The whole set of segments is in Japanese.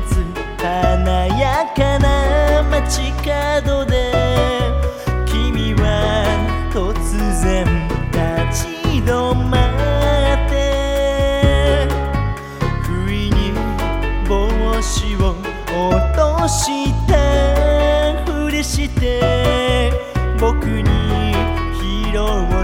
月華やかな街角で君は突然立ち止まって不意に帽子を落としたふりして僕に拾う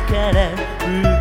から。